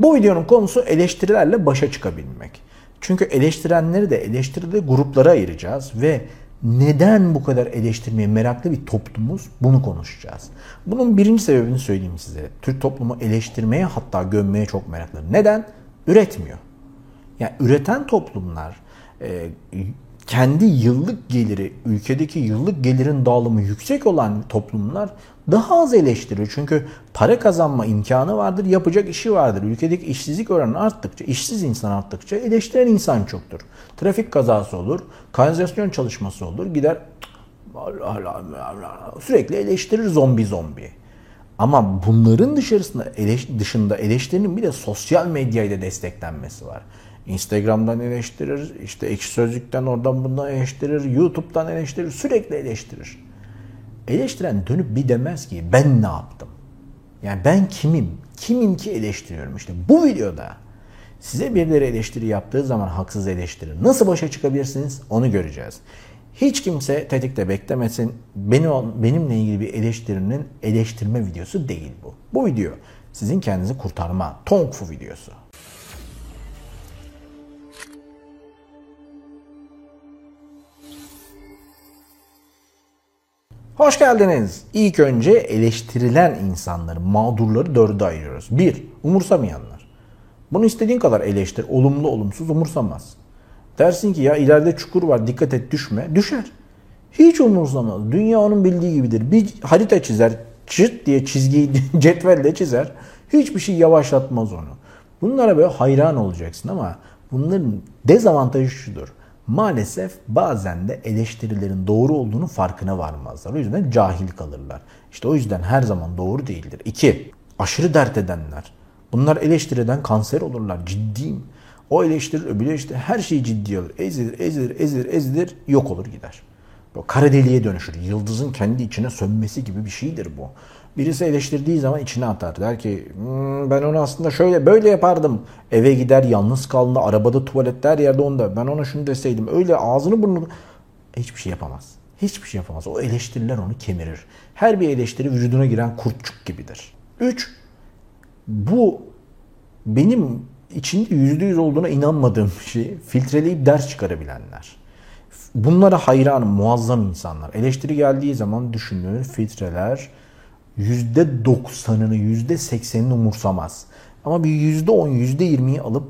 Bu videonun konusu eleştirilerle başa çıkabilmek. Çünkü eleştirenleri de eleştiride gruplara ayıracağız ve neden bu kadar eleştirmeye meraklı bir toplumuz bunu konuşacağız. Bunun birinci sebebini söyleyeyim size. Türk toplumu eleştirmeye hatta gömmeye çok meraklı. Neden? Üretmiyor. Yani üreten toplumlar e, kendi yıllık geliri, ülkedeki yıllık gelirin dağılımı yüksek olan toplumlar daha az eleştirir. Çünkü para kazanma imkanı vardır, yapacak işi vardır. Ülkedeki işsizlik oranı arttıkça, işsiz insan arttıkça eleştiren insan çoktur. Trafik kazası olur, kanalizasyon çalışması olur, gider sürekli eleştirir zombi zombi. Ama bunların dışarısında eleş, dışında eleştirinin bir de sosyal medyayla desteklenmesi var. Instagram'dan eleştirir, işte ekşi sözlükten oradan bundan eleştirir, YouTube'dan eleştirir, sürekli eleştirir. Eleştiren dönüp bir demez ki ben ne yaptım? Yani ben kimim? Kimim ki eleştiriyorum? İşte bu videoda size birileri eleştiri yaptığı zaman haksız eleştiri nasıl başa çıkabilirsiniz onu göreceğiz. Hiç kimse tetikte beklemesin. Benim, benimle ilgili bir eleştirinin eleştirme videosu değil bu. Bu video sizin kendinizi kurtarma, Tongfu videosu. Hoş geldiniz. İlk önce eleştirilen insanları, mağdurları dörde ayırıyoruz. Bir, umursamayanlar. Bunu istediğin kadar eleştir, olumlu olumsuz umursamaz. Dersin ki ya ileride çukur var dikkat et düşme. Düşer. Hiç umursamaz. Dünya onun bildiği gibidir. Bir harita çizer, çıt diye çizgiyi cetvelle çizer. Hiçbir şey yavaşlatmaz onu. Bunlara böyle hayran olacaksın ama bunların dezavantajı şudur maalesef bazen de eleştirilerin doğru olduğunu farkına varmazlar. O yüzden cahil kalırlar. İşte o yüzden her zaman doğru değildir. İki, aşırı dert edenler. Bunlar eleştiriden kanser olurlar. Ciddiyim. O eleştirir, öbürü işte her şeyi ciddi alır. Ezilir, ezilir, ezilir, ezilir, yok olur gider. Bu kara deliğe dönüşür. Yıldızın kendi içine sönmesi gibi bir şeydir bu. Birisi eleştirdiği zaman içine atar. Der ki hmm, ben onu aslında şöyle böyle yapardım. Eve gider yalnız kalında arabada tuvalette her yerde onda. Ben ona şunu deseydim. Öyle ağzını burnunu hiçbir şey yapamaz. Hiçbir şey yapamaz. O eleştiriler onu kemirir. Her bir eleştiri vücuduna giren kurtçuk gibidir. 3. Bu benim içinde yüzde yüz olduğuna inanmadığım şey filtreleyip ders çıkarabilenler. Bunlara hayranım, muazzam insanlar. Eleştiri geldiği zaman düşünür, filtreler, %90'ını, %80'ini umursamaz. Ama bir %10, %20'yi alıp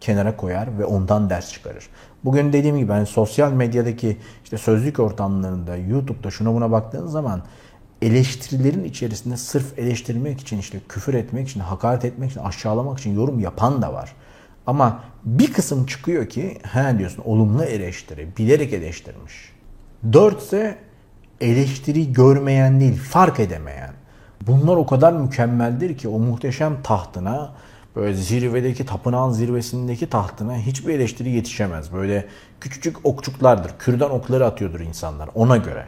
kenara koyar ve ondan ders çıkarır. Bugün dediğim gibi hani sosyal medyadaki işte sözlük ortamlarında, YouTube'da şuna buna baktığın zaman eleştirilerin içerisinde sırf eleştirmek için işte küfür etmek için, hakaret etmek için, aşağılamak için yorum yapan da var. Ama bir kısım çıkıyor ki he diyorsun olumlu eleştiri, bilerek eleştirmiş. Dört ise eleştiri görmeyen değil, fark edemeyen. Bunlar o kadar mükemmeldir ki o muhteşem tahtına böyle zirvedeki tapınağın zirvesindeki tahtına hiçbir eleştiri yetişemez. Böyle küçücük okçuklardır. Kürdan okları atıyordur insanlar ona göre.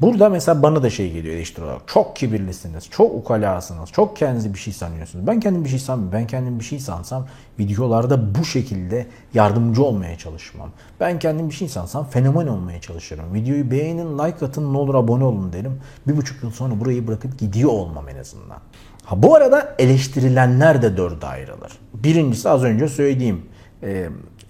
Burada mesela bana da şey geliyor eleştiri olarak. Çok kibirlisiniz, çok ukalasınız, çok kendinizi bir şey sanıyorsunuz. Ben kendim bir şey sanmıyorum. Ben kendim bir şey sansam videolarda bu şekilde yardımcı olmaya çalışmam. Ben kendim bir şey sansam fenomen olmaya çalışırım. Videoyu beğenin, like atın, ne olur abone olun derim. Bir buçuk yıl sonra burayı bırakıp gidiyor olmam en azından. Ha bu arada eleştirilenler de dörde ayrılır. Birincisi az önce söylediğim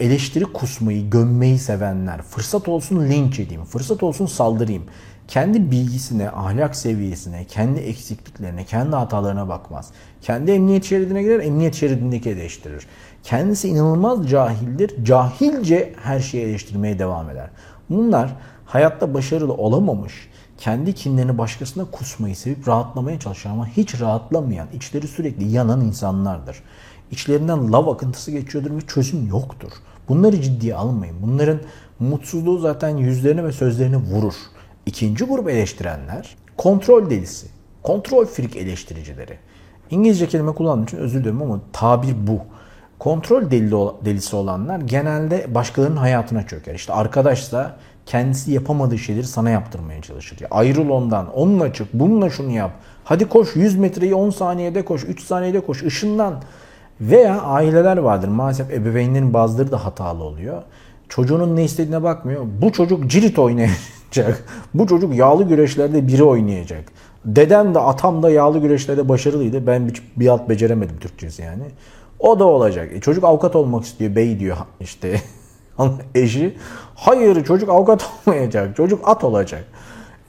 eleştiri kusmayı, gömmeyi sevenler. Fırsat olsun linç edeyim, fırsat olsun saldırayım kendi bilgisine, ahlak seviyesine, kendi eksikliklerine, kendi hatalarına bakmaz. Kendi emniyet şeridine girer, emniyet şeridindeki eleştirir. Kendisi inanılmaz cahildir. Cahilce her şeyi eleştirmeye devam eder. Bunlar hayatta başarılı olamamış, kendi kinlerini başkasına kusmayı sevip rahatlamaya çalışan ama hiç rahatlamayan, içleri sürekli yanan insanlardır. İçlerinden lav akıntısı geçiyordur ve çözüm yoktur. Bunları ciddiye almayın. Bunların mutsuzluğu zaten yüzlerine ve sözlerine vurur. İkinci grup eleştirenler kontrol delisi. Kontrol frik eleştiricileri. İngilizce kelime kullandığım için özür dilerim ama tabir bu. Kontrol delisi olanlar genelde başkalarının hayatına çöker. İşte arkadaşsa kendisi yapamadığı şeyleri sana yaptırmaya çalışır. Ya ayrıl ondan, onunla çık, bununla şunu yap. Hadi koş 100 metreyi 10 saniyede koş, 3 saniyede koş, ışından. Veya aileler vardır. Maalesef ebeveynlerin bazıları da hatalı oluyor Çocuğunun ne istediğine bakmıyor. Bu çocuk cirit oynayacak. Bu çocuk yağlı güreşlerde biri oynayacak. Dedem de atam da yağlı güreşlerde başarılıydı. Ben bir, alt beceremedim Türkçesi yani. O da olacak. E, çocuk avukat olmak istiyor. Bey diyor işte eşi. Hayır çocuk avukat olmayacak. Çocuk at olacak.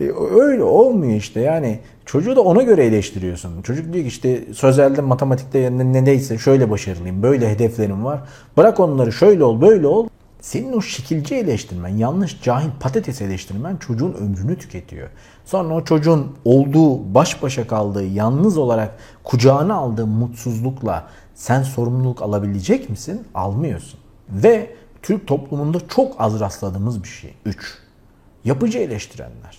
E, öyle olmuyor işte yani. Çocuğu da ona göre eleştiriyorsun. Çocuk diyor ki işte sözelde, matematikte ne neyse şöyle başarılıyım, böyle hedeflerim var. Bırak onları şöyle ol, böyle ol. Senin o şekilci eleştirmen, yanlış, cahil, patates eleştirmen çocuğun ömrünü tüketiyor. Sonra o çocuğun olduğu, baş başa kaldığı, yalnız olarak kucağına aldığı mutsuzlukla sen sorumluluk alabilecek misin? Almıyorsun. Ve Türk toplumunda çok az rastladığımız bir şey. 3. Yapıcı eleştirenler.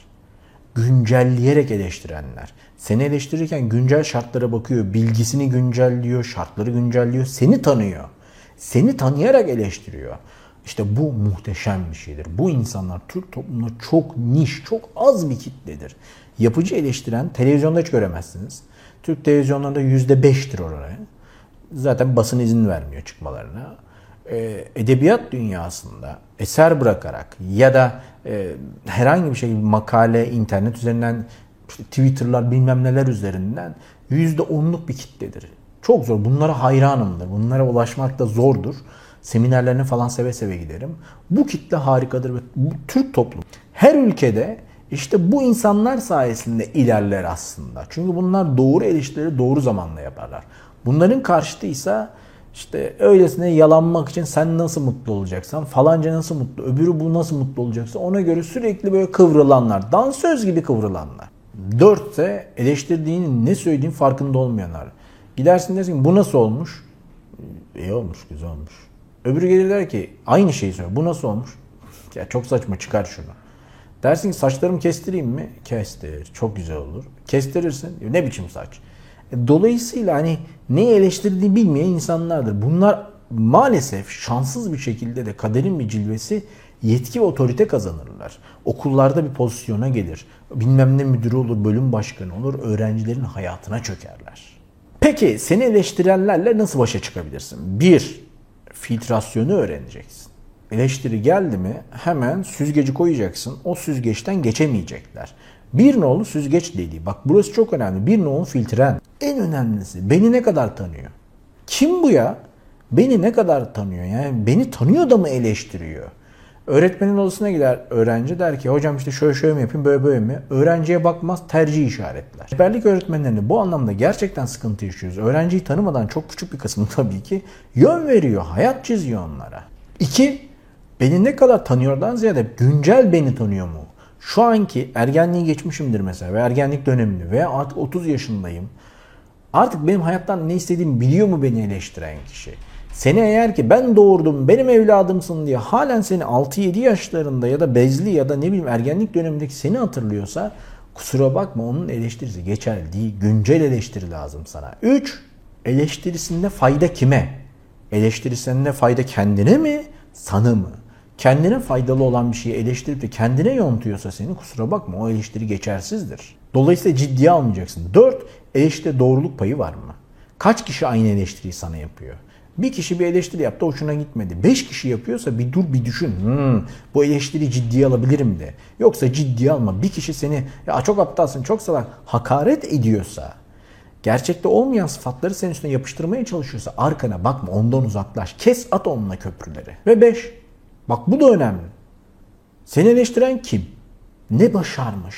Güncelleyerek eleştirenler. Seni eleştirirken güncel şartlara bakıyor, bilgisini güncelliyor, şartları güncelliyor, seni tanıyor. Seni tanıyarak eleştiriyor. İşte bu muhteşem bir şeydir. Bu insanlar Türk toplumunda çok niş, çok az bir kitledir. Yapıcı eleştiren televizyonda hiç göremezsiniz. Türk televizyonlarında %5'tir oraya. Zaten basın izin vermiyor çıkmalarına. Ee, edebiyat dünyasında eser bırakarak ya da e, herhangi bir şey makale internet üzerinden Twitter'lar bilmem neler üzerinden %10'luk bir kitledir. Çok zor. Bunlara hayranımdır. Bunlara ulaşmak da zordur. Seminerlerine falan seve seve giderim. Bu kitle harikadır ve bu Türk toplum her ülkede işte bu insanlar sayesinde ilerler aslında. Çünkü bunlar doğru eleştirileri doğru zamanla yaparlar. Bunların karşıtı ise işte öylesine yalanmak için sen nasıl mutlu olacaksan, falanca nasıl mutlu, öbürü bu nasıl mutlu olacaksa ona göre sürekli böyle kıvrılanlar, dansöz gibi kıvrılanlar. Dörtte eleştirdiğinin ne söylediğin farkında olmayanlar. Gidersin dersin bu nasıl olmuş? İyi olmuş, güzel olmuş. Öbürü gelir der ki aynı şeyi söylüyor. Bu nasıl olmuş? Ya çok saçma çıkar şunu. Dersin ki saçlarımı kestireyim mi? Kestir. Çok güzel olur. Kestirirsin. Ne biçim saç? E, dolayısıyla hani neyi eleştirdiğini bilmeyen insanlardır. Bunlar maalesef şanssız bir şekilde de kaderin bir cilvesi yetki ve otorite kazanırlar. Okullarda bir pozisyona gelir. Bilmem ne müdürü olur, bölüm başkanı olur, öğrencilerin hayatına çökerler. Peki seni eleştirenlerle nasıl başa çıkabilirsin? Bir, filtrasyonu öğreneceksin. Eleştiri geldi mi hemen süzgeci koyacaksın. O süzgeçten geçemeyecekler. Bir nolu süzgeç dediği. Bak burası çok önemli. Bir nolu filtren. En önemlisi beni ne kadar tanıyor? Kim bu ya? Beni ne kadar tanıyor? Yani beni tanıyor da mı eleştiriyor? Öğretmenin odasına gider öğrenci der ki hocam işte şöyle şöyle mi yapayım böyle böyle mi? Öğrenciye bakmaz tercih işaretler. Rehberlik öğretmenlerinde bu anlamda gerçekten sıkıntı yaşıyoruz. Öğrenciyi tanımadan çok küçük bir kısmı tabii ki yön veriyor, hayat çiziyor onlara. İki, beni ne kadar tanıyordan ziyade güncel beni tanıyor mu? Şu anki ergenliği geçmişimdir mesela ve ergenlik dönemini veya artık 30 yaşındayım. Artık benim hayattan ne istediğimi biliyor mu beni eleştiren kişi? Seni eğer ki ben doğurdum, benim evladımsın diye halen seni 6-7 yaşlarında ya da bezli ya da ne bileyim ergenlik dönemindeki seni hatırlıyorsa kusura bakma onun eleştirisi geçerli değil. Güncel eleştiri lazım sana. 3. Eleştirisinde fayda kime? Eleştirisinde fayda kendine mi, sana mı? Kendine faydalı olan bir şeyi eleştirip de kendine yontuyorsa seni kusura bakma o eleştiri geçersizdir. Dolayısıyla ciddiye almayacaksın. 4. Eleştiride doğruluk payı var mı? Kaç kişi aynı eleştiriyi sana yapıyor? Bir kişi bir eleştiri yaptı hoşuna gitmedi. Beş kişi yapıyorsa bir dur bir düşün. Hmm, bu eleştiri ciddiye alabilirim de. Yoksa ciddiye alma. Bir kişi seni ya çok aptalsın çok salak hakaret ediyorsa gerçekte olmayan sıfatları senin üstüne yapıştırmaya çalışıyorsa arkana bakma ondan uzaklaş. Kes at onunla köprüleri. Ve beş bak bu da önemli. Seni eleştiren kim? Ne başarmış?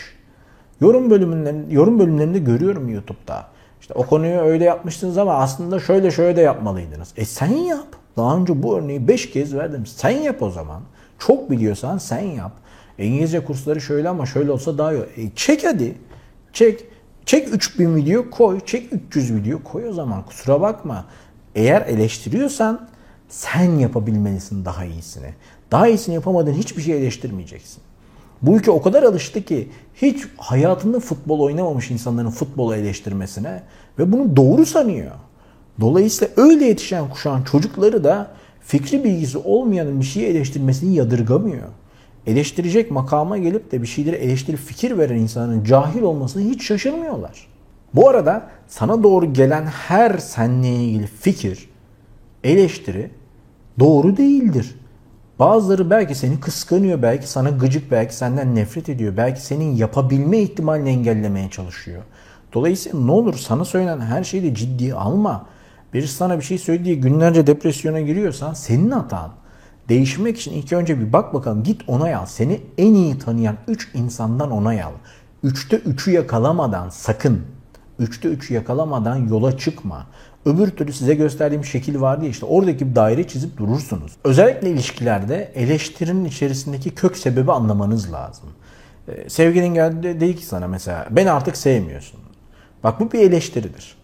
Yorum bölümlerinde, yorum bölümlerinde görüyorum YouTube'da. İşte o konuyu öyle yapmıştınız ama aslında şöyle şöyle de yapmalıydınız. E sen yap. Daha önce bu örneği 5 kez verdim. Sen yap o zaman. Çok biliyorsan sen yap. İngilizce kursları şöyle ama şöyle olsa daha iyi. E çek hadi. Çek. Çek 3000 video koy. Çek 300 video koy o zaman. Kusura bakma. Eğer eleştiriyorsan sen yapabilmelisin daha iyisini. Daha iyisini yapamadığın hiçbir şey eleştirmeyeceksin. Bu ülke o kadar alıştı ki hiç hayatında futbol oynamamış insanların futbolu eleştirmesine ve bunu doğru sanıyor. Dolayısıyla öyle yetişen kuşağın çocukları da fikri bilgisi olmayanın bir şeyi eleştirmesini yadırgamıyor. Eleştirecek makama gelip de bir şeyleri eleştirip fikir veren insanın cahil olmasını hiç şaşırmıyorlar. Bu arada sana doğru gelen her seninle ilgili fikir, eleştiri doğru değildir. Bazıları belki seni kıskanıyor, belki sana gıcık, belki senden nefret ediyor, belki senin yapabilme ihtimalini engellemeye çalışıyor. Dolayısıyla ne olur sana söylenen her şeyi de ciddiye alma. Birisi sana bir şey söylediği günlerce depresyona giriyorsan senin hatan. Değişmek için ilk önce bir bak bakalım git onay al. Seni en iyi tanıyan 3 insandan onay al. 3'te 3'ü yakalamadan sakın. 3'te 3'ü yakalamadan yola çıkma. Öbür türlü size gösterdiğim şekil vardı ya işte oradaki bir daire çizip durursunuz. Özellikle ilişkilerde eleştirinin içerisindeki kök sebebi anlamanız lazım. Ee, sevgilin geldi dedi ki sana mesela beni artık sevmiyorsun. Bak bu bir eleştiridir.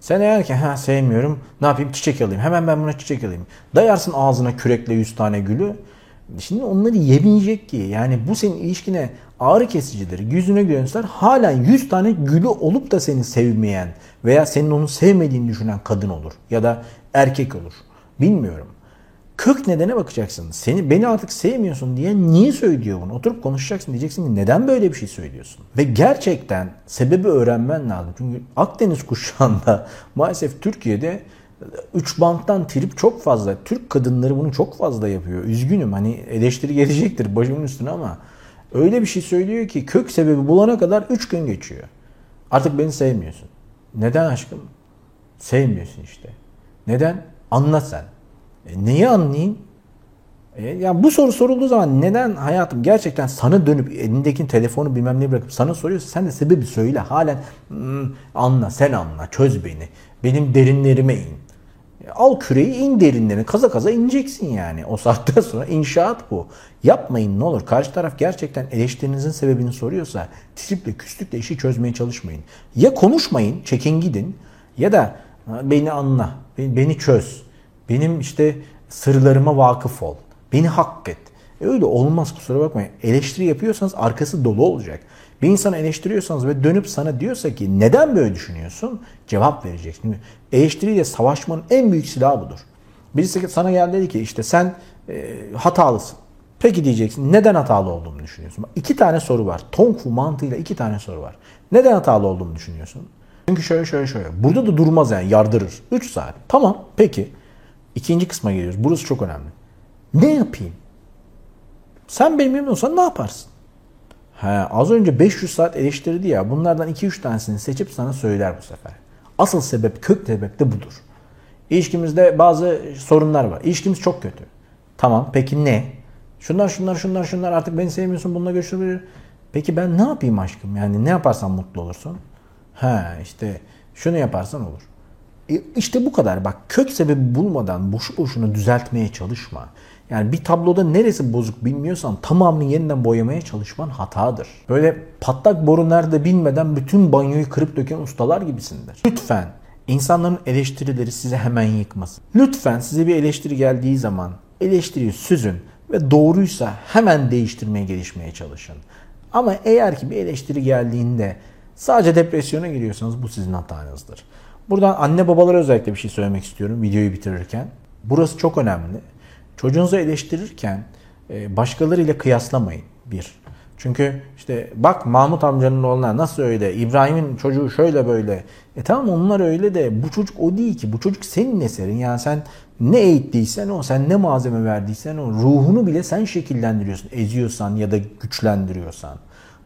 Sen eğer ki ha sevmiyorum ne yapayım çiçek alayım hemen ben buna çiçek alayım. Dayarsın ağzına kürekle 100 tane gülü. Şimdi onları yemeyecek ki. Yani bu senin ilişkine ağrı kesicidir. Yüzüne göster halen 100 tane gülü olup da seni sevmeyen veya senin onu sevmediğini düşünen kadın olur. Ya da erkek olur. Bilmiyorum. Kök nedene bakacaksın. Seni beni artık sevmiyorsun diye niye söylüyor bunu? Oturup konuşacaksın diyeceksin ki neden böyle bir şey söylüyorsun? Ve gerçekten sebebi öğrenmen lazım. Çünkü Akdeniz kuşağında maalesef Türkiye'de üç banttan trip çok fazla. Türk kadınları bunu çok fazla yapıyor. Üzgünüm hani eleştiri gelecektir başımın üstüne ama öyle bir şey söylüyor ki kök sebebi bulana kadar 3 gün geçiyor. Artık beni sevmiyorsun. Neden aşkım? Sevmiyorsun işte. Neden? Anla sen. E, neyi anlayayım? E, yani bu soru sorulduğu zaman neden hayatım gerçekten sana dönüp elindeki telefonu bilmem ne bırakıp sana soruyorsa sen de sebebi söyle. Halen hmm, anla sen anla çöz beni. Benim derinlerime in. Al küreği in derinlerine kaza kaza ineceksin yani. O saatten sonra inşaat bu. Yapmayın ne olur. Karşı taraf gerçekten eleştirinizin sebebini soruyorsa triple küslükle işi çözmeye çalışmayın. Ya konuşmayın çekin gidin ya da beni anla beni çöz benim işte sırlarıma vakıf ol. Beni hak et. E öyle olmaz kusura bakmayın. Eleştiri yapıyorsanız arkası dolu olacak. Bir insanı eleştiriyorsanız ve dönüp sana diyorsa ki neden böyle düşünüyorsun? Cevap vereceksin. Eleştiriyle savaşmanın en büyük silahı budur. Birisi sana geldi dedi ki işte sen e, hatalısın. Peki diyeceksin neden hatalı olduğumu düşünüyorsun? İki tane soru var. Tongfu mantığıyla iki tane soru var. Neden hatalı olduğumu düşünüyorsun? Çünkü şöyle şöyle şöyle. Burada da durmaz yani yardırır. 3 saat. Tamam peki. İkinci kısma geliyoruz. Burası çok önemli. Ne yapayım? Sen benim olsan ne yaparsın? He, az önce 500 saat eleştirdi ya. Bunlardan 2-3 tanesini seçip sana söyler bu sefer. Asıl sebep, kök sebep de budur. İlişkimizde bazı sorunlar var. İlişkimiz çok kötü. Tamam peki ne? Şunlar şunlar şunlar şunlar artık beni sevmiyorsun bununla görüşebilir. Peki ben ne yapayım aşkım? Yani ne yaparsan mutlu olursun? He işte şunu yaparsan olur. E işte bu kadar. Bak kök sebebi bulmadan boşu boşuna düzeltmeye çalışma. Yani bir tabloda neresi bozuk bilmiyorsan tamamını yeniden boyamaya çalışman hatadır. Böyle patlak boru nerede bilmeden bütün banyoyu kırıp döken ustalar gibisindir. Lütfen insanların eleştirileri size hemen yıkmasın. Lütfen size bir eleştiri geldiği zaman eleştiriyi süzün ve doğruysa hemen değiştirmeye gelişmeye çalışın. Ama eğer ki bir eleştiri geldiğinde sadece depresyona giriyorsanız bu sizin hatanızdır. Buradan anne babalara özellikle bir şey söylemek istiyorum videoyu bitirirken. Burası çok önemli. Çocuğunuzu eleştirirken e, başkalarıyla kıyaslamayın bir. Çünkü işte bak Mahmut amcanın oğluna nasıl öyle, İbrahim'in çocuğu şöyle böyle. E tamam onlar öyle de bu çocuk o değil ki. Bu çocuk senin eserin. Yani sen ne eğittiysen o, sen ne malzeme verdiysen o, ruhunu bile sen şekillendiriyorsun. Eziyorsan ya da güçlendiriyorsan.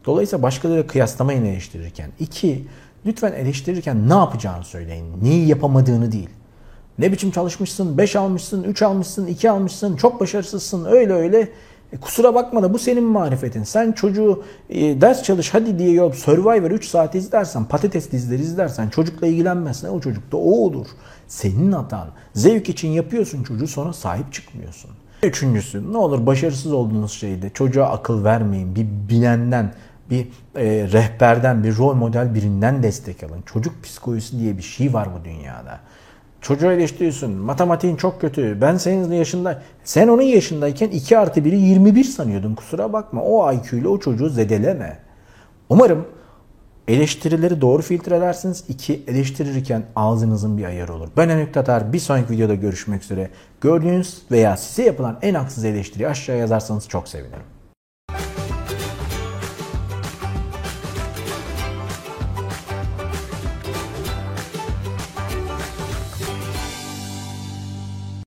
Dolayısıyla başkalarıyla kıyaslamayın eleştirirken. İki, Lütfen eleştirirken ne yapacağını söyleyin. Neyi yapamadığını değil. Ne biçim çalışmışsın, 5 almışsın, 3 almışsın, 2 almışsın, çok başarısızsın, öyle öyle. E, kusura bakma da bu senin marifetin. Sen çocuğu e, ders çalış hadi diye yok Survivor 3 saat izlersen, patates dizileri izlersen, çocukla ilgilenmezsen o çocukta o olur. Senin hatan. Zevk için yapıyorsun çocuğu sonra sahip çıkmıyorsun. Üçüncüsü ne olur başarısız olduğunuz şeyde çocuğa akıl vermeyin. Bir bilenden, bir e, rehberden, bir rol model birinden destek alın. Çocuk psikolojisi diye bir şey var bu dünyada. Çocuğu eleştiriyorsun. Matematiğin çok kötü. Ben senin yaşında, sen onun yaşındayken 2 artı 1'i 21 sanıyordun. Kusura bakma. O IQ ile o çocuğu zedeleme. Umarım eleştirileri doğru filtrelersiniz. İki, eleştirirken ağzınızın bir ayarı olur. Ben Enik Tatar. Bir sonraki videoda görüşmek üzere. Gördüğünüz veya size yapılan en haksız eleştiri aşağıya yazarsanız çok sevinirim.